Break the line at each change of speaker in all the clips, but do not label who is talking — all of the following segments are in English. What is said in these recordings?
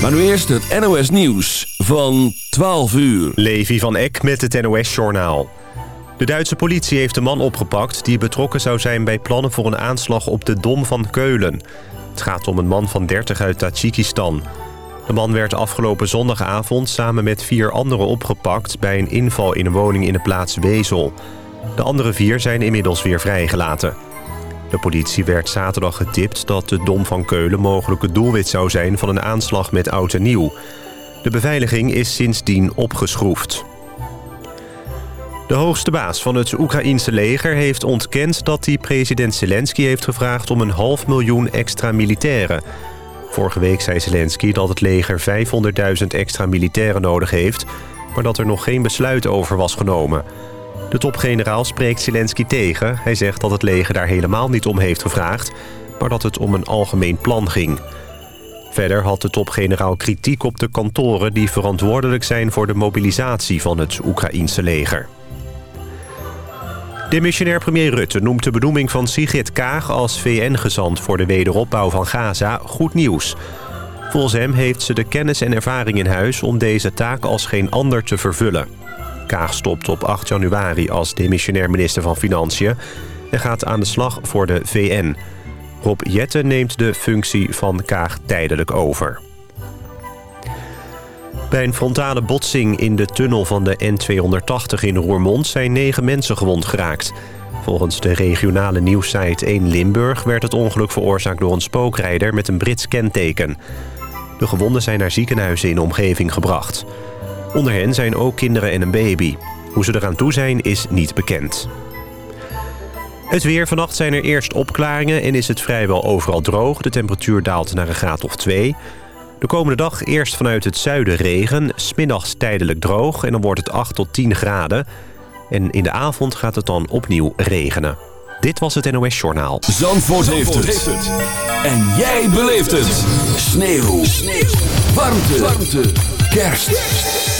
Maar nu eerst het NOS Nieuws van 12 uur.
Levi van Eck met het NOS-journaal. De Duitse politie heeft een man opgepakt... die betrokken zou zijn bij plannen voor een aanslag op de Dom van Keulen. Het gaat om een man van 30 uit Tajikistan. De man werd afgelopen zondagavond samen met vier anderen opgepakt... bij een inval in een woning in de plaats Wezel. De andere vier zijn inmiddels weer vrijgelaten. De politie werd zaterdag getipt dat de Dom van Keulen mogelijk het doelwit zou zijn van een aanslag met oud en nieuw. De beveiliging is sindsdien opgeschroefd. De hoogste baas van het Oekraïense leger heeft ontkend dat hij president Zelensky heeft gevraagd om een half miljoen extra militairen. Vorige week zei Zelensky dat het leger 500.000 extra militairen nodig heeft, maar dat er nog geen besluit over was genomen. De topgeneraal spreekt Zelensky tegen. Hij zegt dat het leger daar helemaal niet om heeft gevraagd... maar dat het om een algemeen plan ging. Verder had de topgeneraal kritiek op de kantoren... die verantwoordelijk zijn voor de mobilisatie van het Oekraïense leger. Demissionair premier Rutte noemt de benoeming van Sigrid Kaag... als VN-gezant voor de wederopbouw van Gaza goed nieuws. Volgens hem heeft ze de kennis en ervaring in huis... om deze taak als geen ander te vervullen. Kaag stopt op 8 januari als demissionair minister van Financiën... en gaat aan de slag voor de VN. Rob Jette neemt de functie van Kaag tijdelijk over. Bij een frontale botsing in de tunnel van de N280 in Roermond... zijn negen mensen gewond geraakt. Volgens de regionale nieuwssite 1 Limburg... werd het ongeluk veroorzaakt door een spookrijder met een Brits kenteken. De gewonden zijn naar ziekenhuizen in de omgeving gebracht. Onder hen zijn ook kinderen en een baby. Hoe ze eraan toe zijn is niet bekend. Het weer. Vannacht zijn er eerst opklaringen en is het vrijwel overal droog. De temperatuur daalt naar een graad of 2. De komende dag eerst vanuit het zuiden regen. Smiddags tijdelijk droog en dan wordt het 8 tot 10 graden. En in de avond gaat het dan opnieuw regenen. Dit was het NOS Journaal.
Zandvoort, heeft, het. En jij beleeft het. Sneeuw. Sneeuw. Warmte. Warmte. Kerst.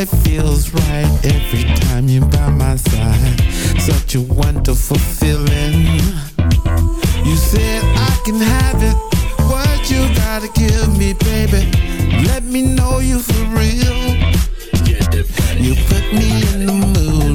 life
feels right every time you're by my side. Such a wonderful feeling. You said I can have it. What you gotta give me, baby? Let me know you for real. You put me in the mood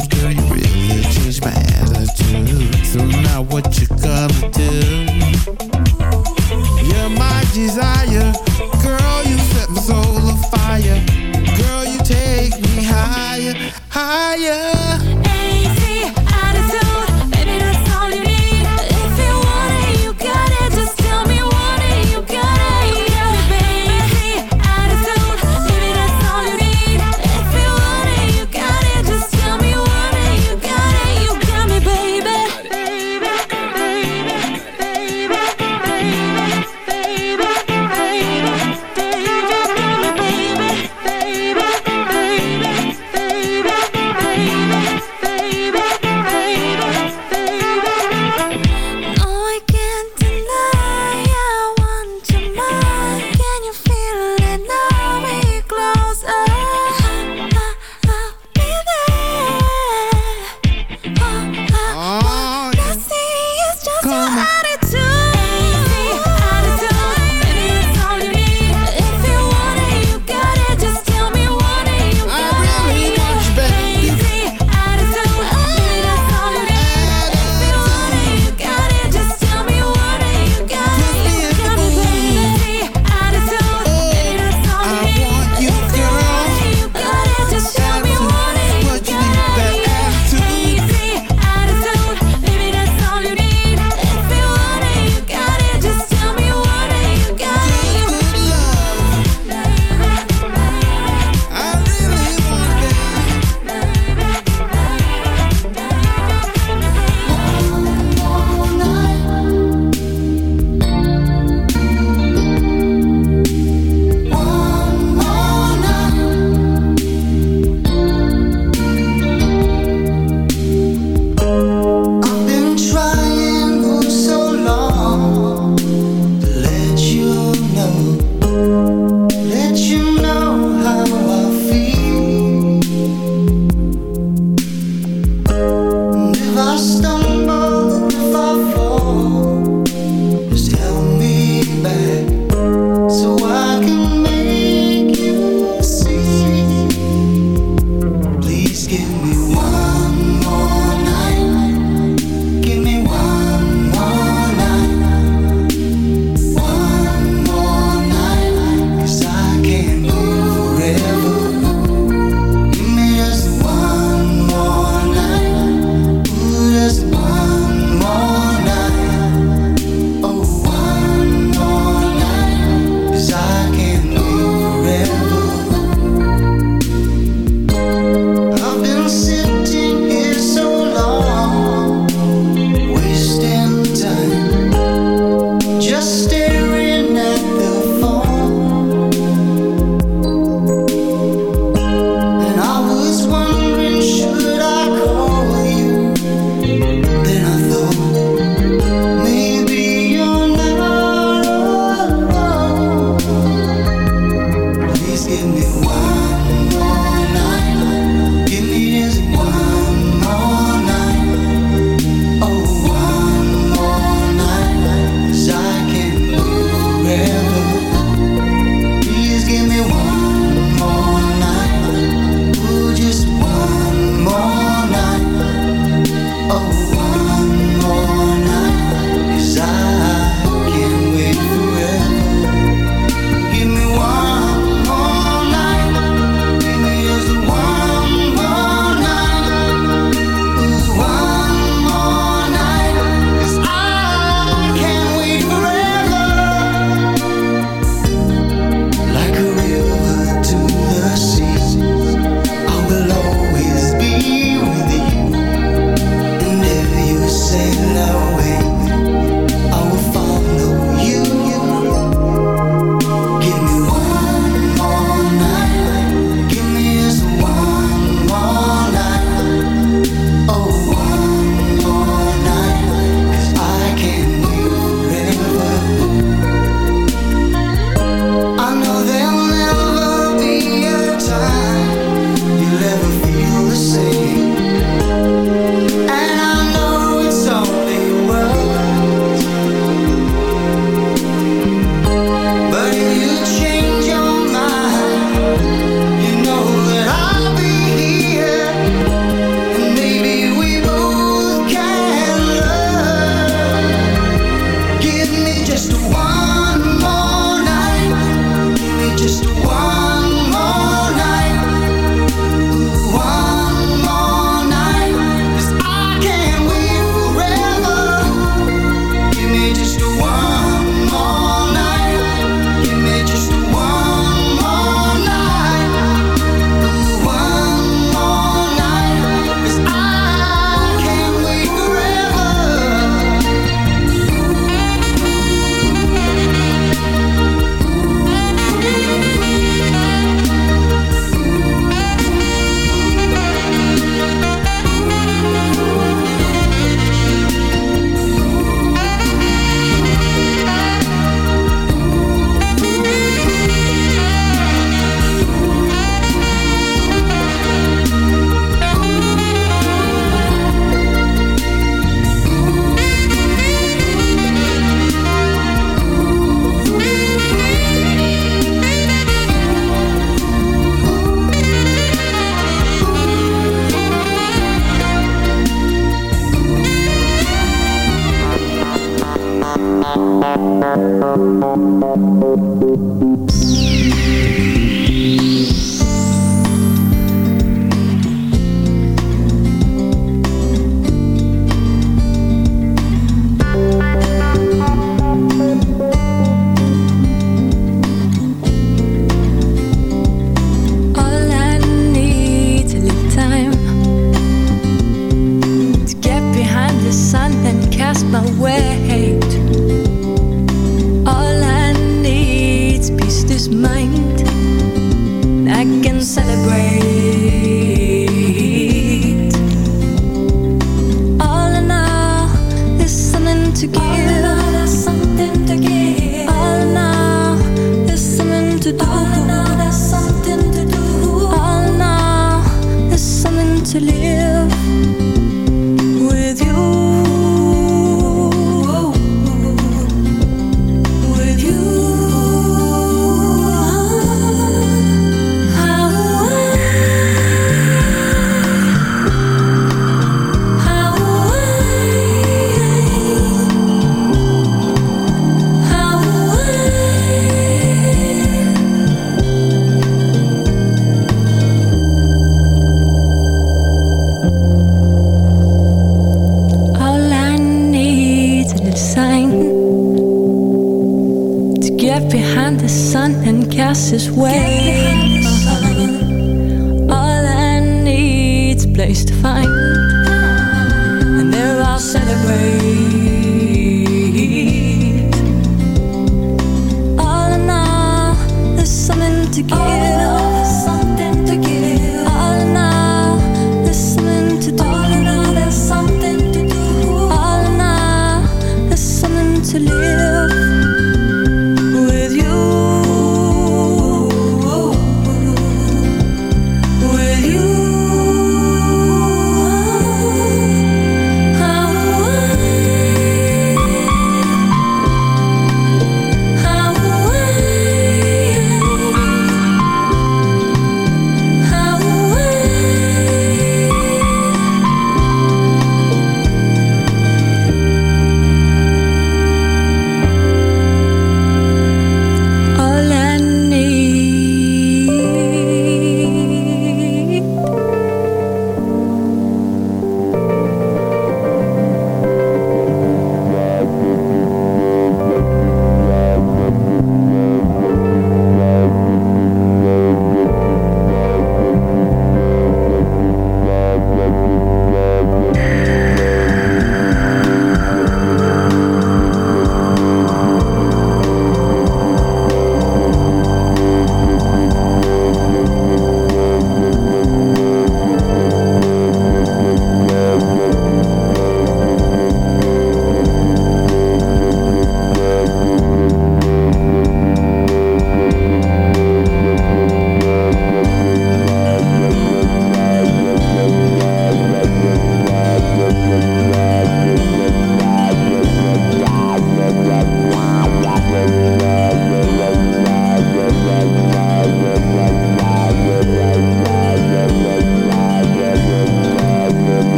to live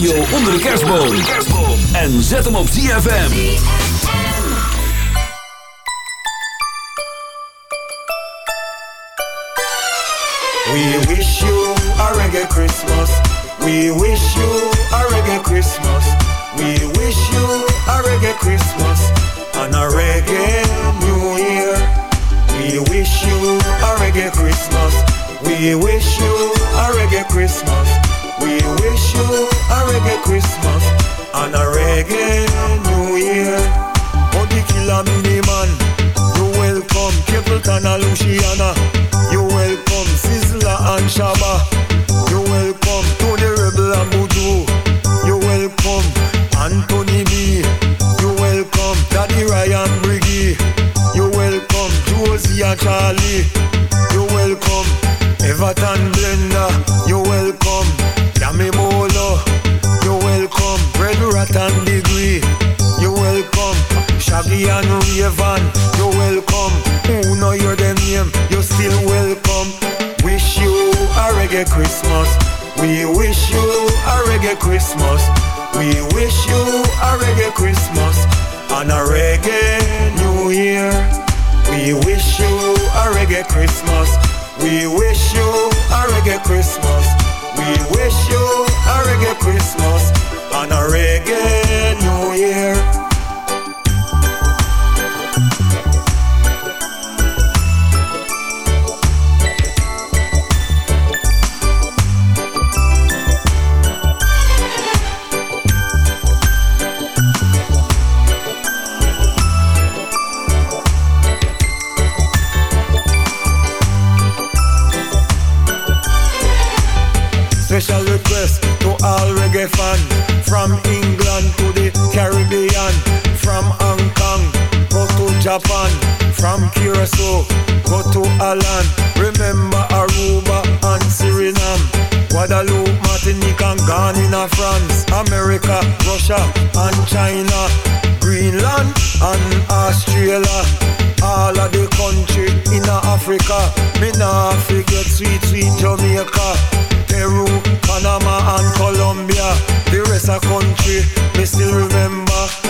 radio onder de kerstboom. En zet hem op ZFM.
We wish you a reggae Christmas. We wish you a reggae Christmas. We wish you a reggae Christmas and a reggae New Year. We wish you a reggae Christmas. We wish you a reggae Christmas. We wish you a reggae Christmas and a reggae New Year. Oh, Body killer mini man, you welcome Capleton and Luciano. You welcome Sizzla and Shabba. You welcome Tony Rebel and Buju. You welcome Anthony B. You welcome Daddy Ryan Briggy. You welcome Josie and Charlie. You welcome Everton Blender. You welcome Yami Bolo. You welcome Red Rat and Degree. You welcome Shaggy and Rayvon. You welcome. Who know your name? You still welcome. Wish you a reggae Christmas. We wish you a reggae Christmas. We wish you a reggae Christmas and a reggae New Year. We wish you a reggae Christmas. We wish you a reggae Christmas. We wish you a reggae Christmas and a reggae New Year. From Hong Kong, go to Japan From Curacao, go to Alan Remember Aruba and Suriname Guadeloupe, Martinique and Ghana, France America, Russia and China Greenland and Australia all of the country in Africa. Me nah forget sweet, sweet Jamaica, Peru, Panama and Colombia. The rest of country, me still remember.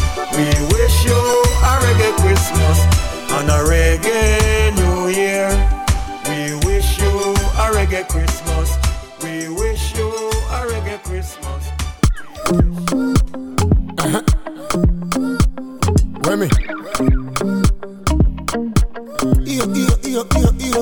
We wish you a reggae Christmas and a reggae New Year. We wish you a reggae Christmas. We wish you a reggae Christmas. Uh-huh.
Remy. Iyo, iyo, iyo, iyo, iyo.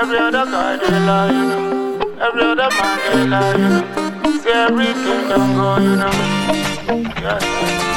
Every other guy they lie, you know. Every other man they lie, you know. See every kingdom go, you know.
Yeah.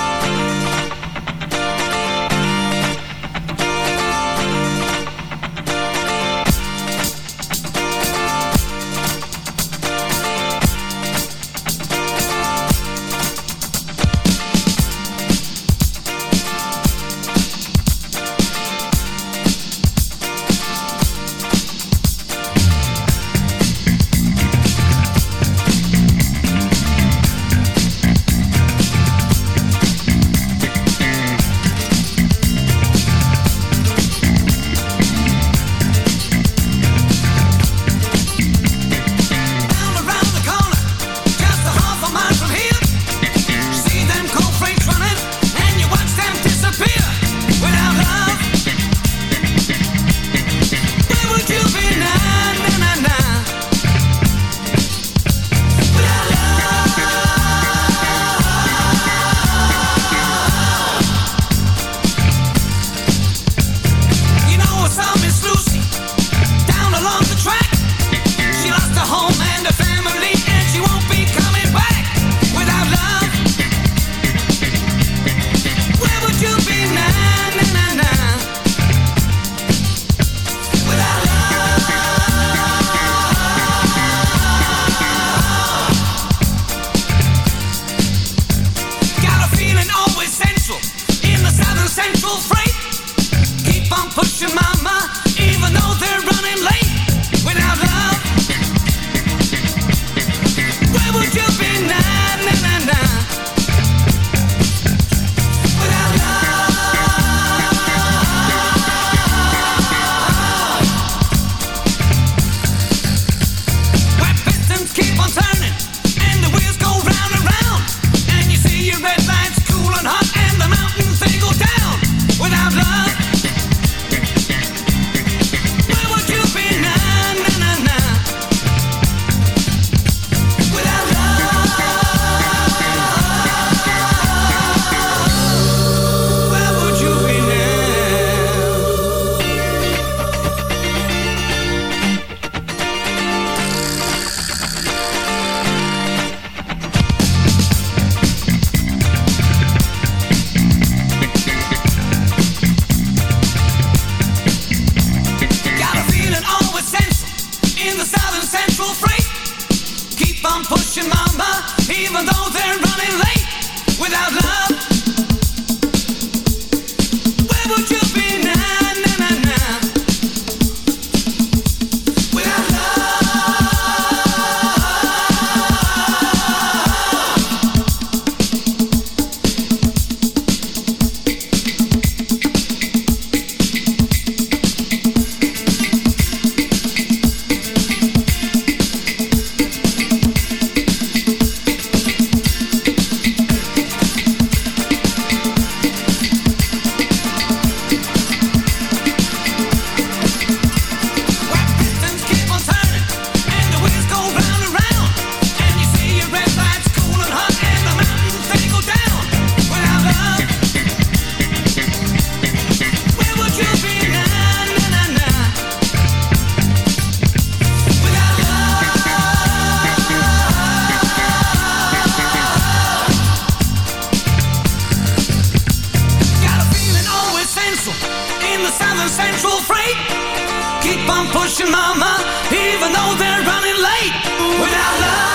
Southern Central freight. Keep on pushing, mama, even though they're running late. Without love.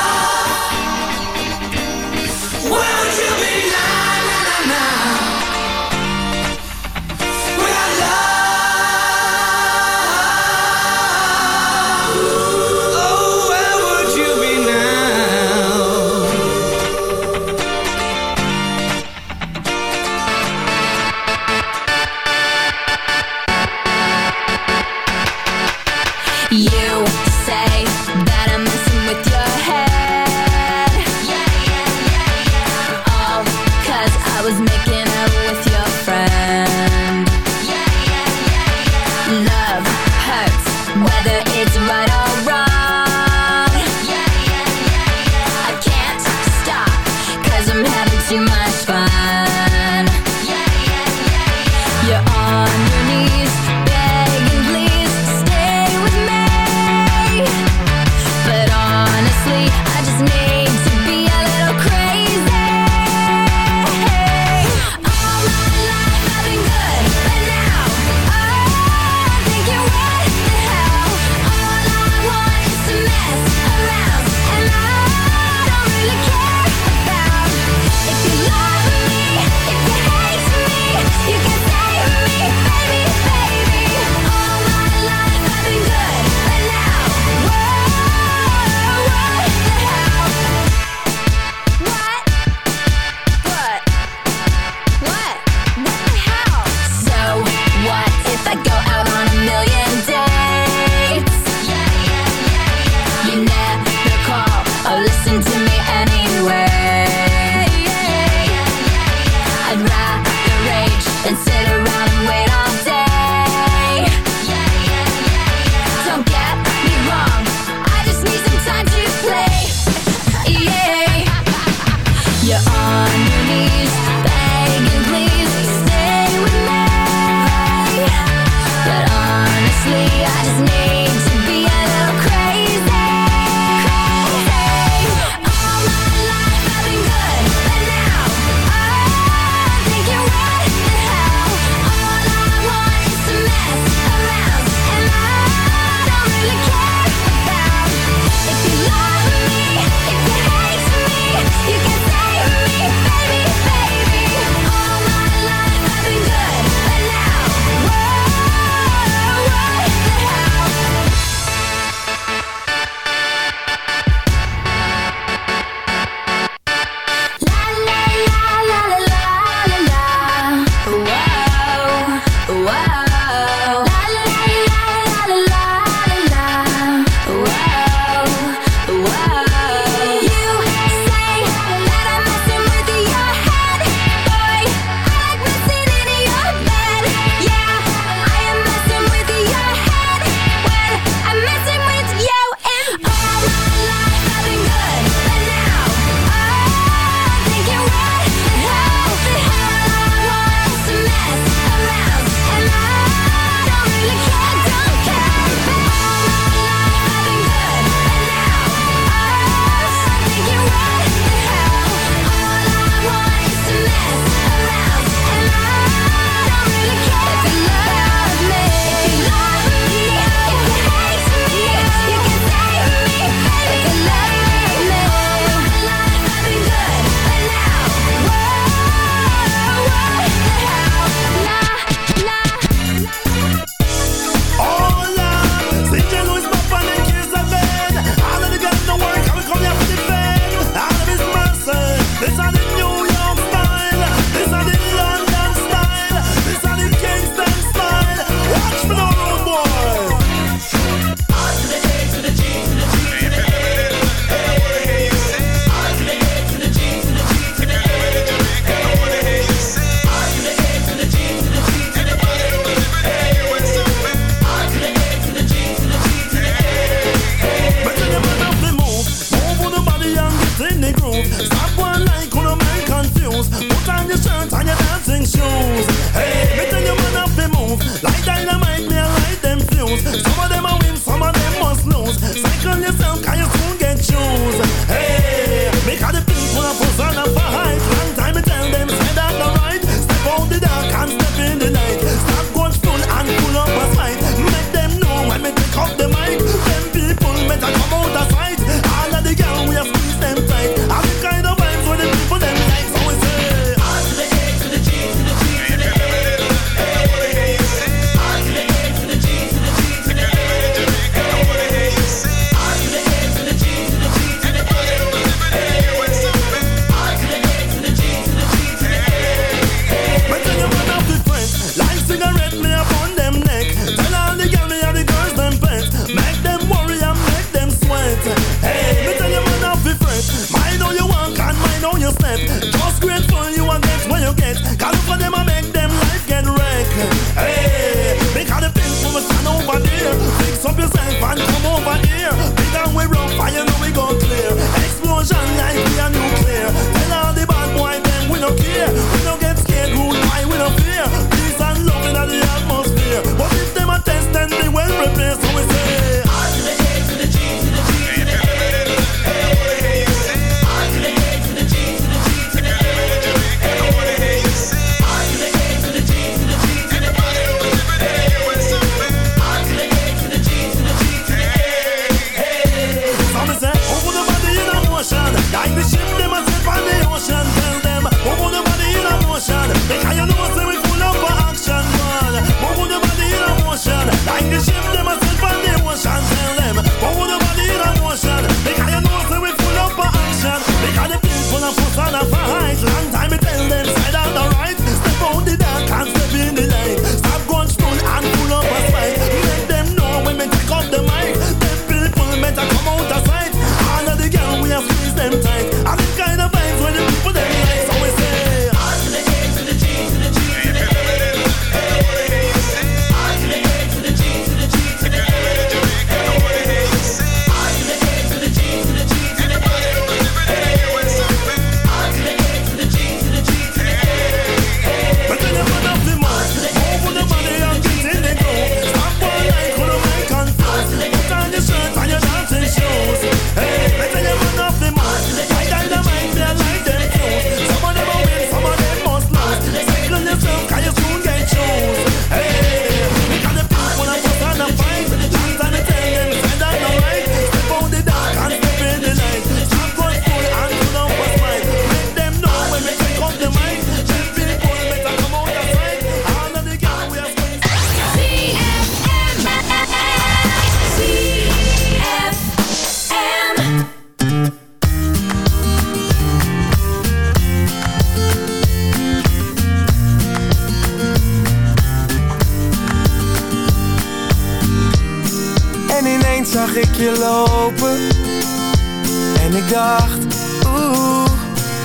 dacht Oeh,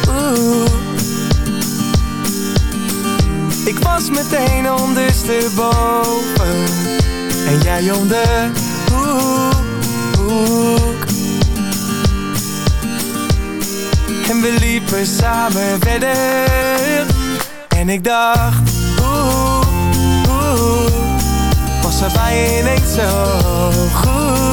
oeh. Ik was meteen ondersteboven. En jij om de hoek, En we liepen samen verder. En ik dacht Oeh, oeh. Was er bijna niet zo goed?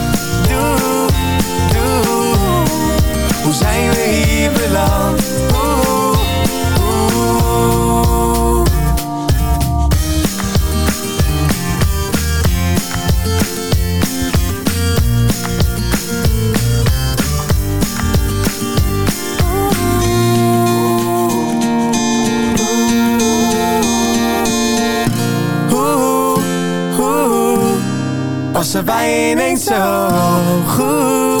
hoe zijn we hier beland? Was er bij ineens zo goed?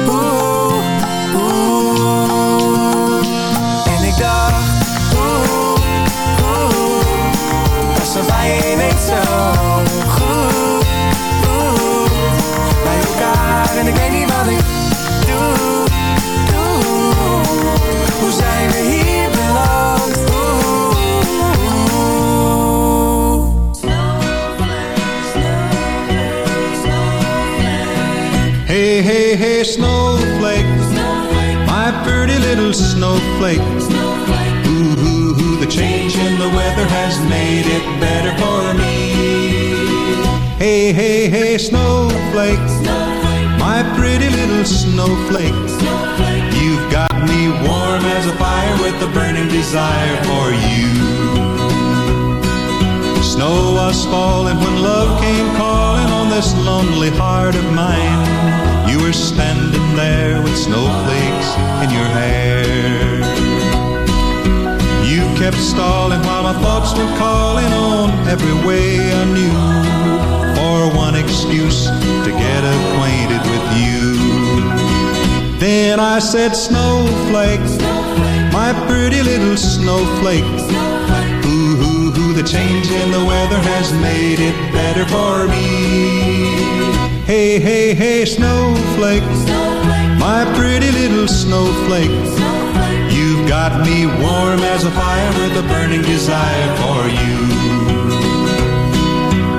hey, snowflake. My pretty little snowflake. Ooh, ooh, ooh, the change in the weather has made it better for me. Hey, hey, hey, snowflake. My pretty little snowflake. You've got me warm as a fire with a burning desire for you. Snow was falling when love came calling on this lonely heart of mine snowflakes in your hair. You kept stalling while my thoughts were calling on every way I knew for one excuse to get acquainted with you. Then I said, Snowflake, my pretty little snowflake. Ooh, ooh, ooh, the change in the weather has made it better for me. Hey, hey, hey, snowflake. snowflake my pretty little snowflake. You've got me warm as a fire with a burning desire for you.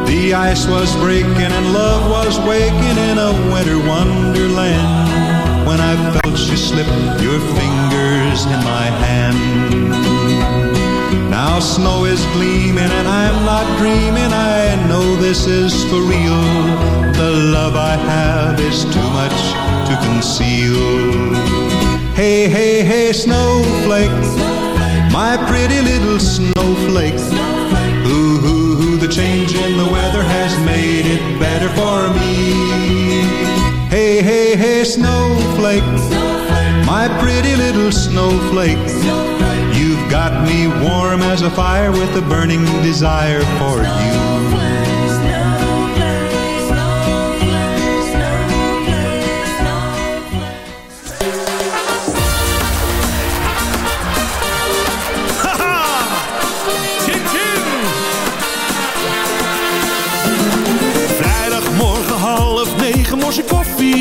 The ice was breaking and love was waking in a winter wonderland. When I felt you slip your fingers in my hand. Now snow is gleaming and I'm not dreaming. I know this is for real. The love I have is too much to conceal. Hey, hey, hey, snowflake, my pretty little snowflake. Ooh, ooh, ooh, the change in the weather has made it better for me. Hey, hey, hey, snowflake, my pretty little snowflake. You've got me warm as a fire with a burning desire for you.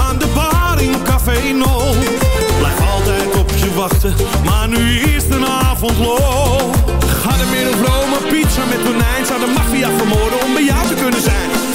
aan de bar in Café No. Blijf altijd op je wachten, maar nu is de avond lol. Ga de of Rome, pizza met tonijn. Zou de maffia vermoorden om bij jou te kunnen zijn.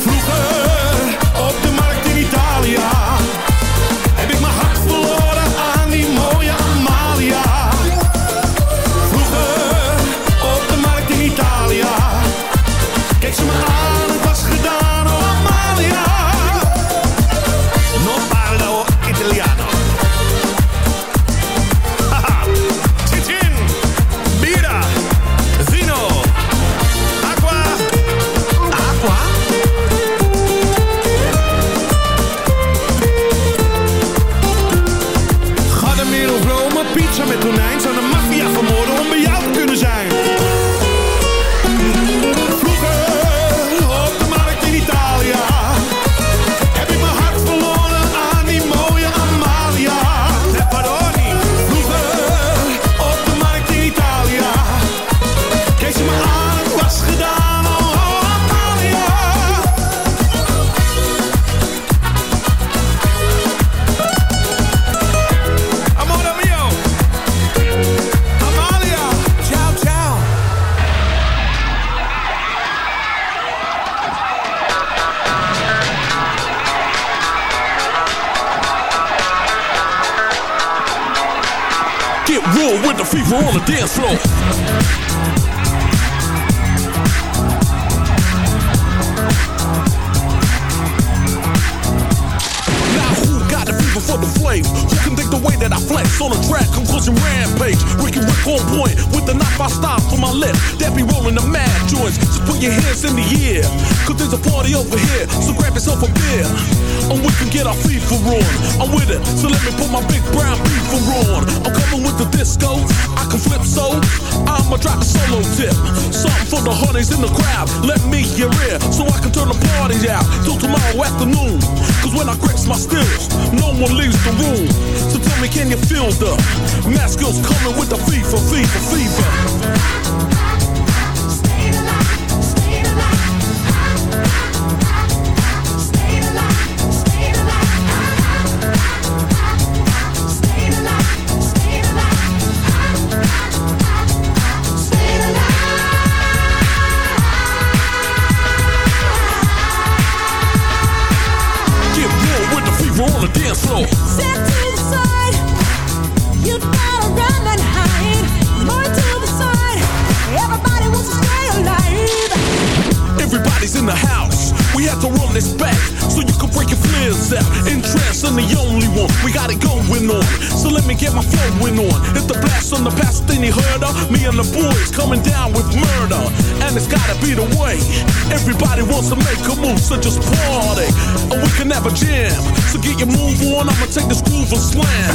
Everybody's in the house. We have to run this back so you can break your flares out. Interest in the only one. We got it going on. So let me get my flowing on. Hit the blast on the past, then you heard her. Me and the boys coming down with murder. And it's gotta be the way. Everybody wants to make a move, so just party. Or we can have a jam. So get your move on, I'ma take this groove and slam.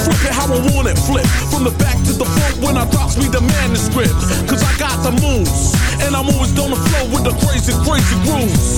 Flip it how I want it, flip. From the back to the front when I drops me the manuscript. Cause I got the moves. And I'm always on the flow with the crazy, crazy grooves.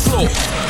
floor.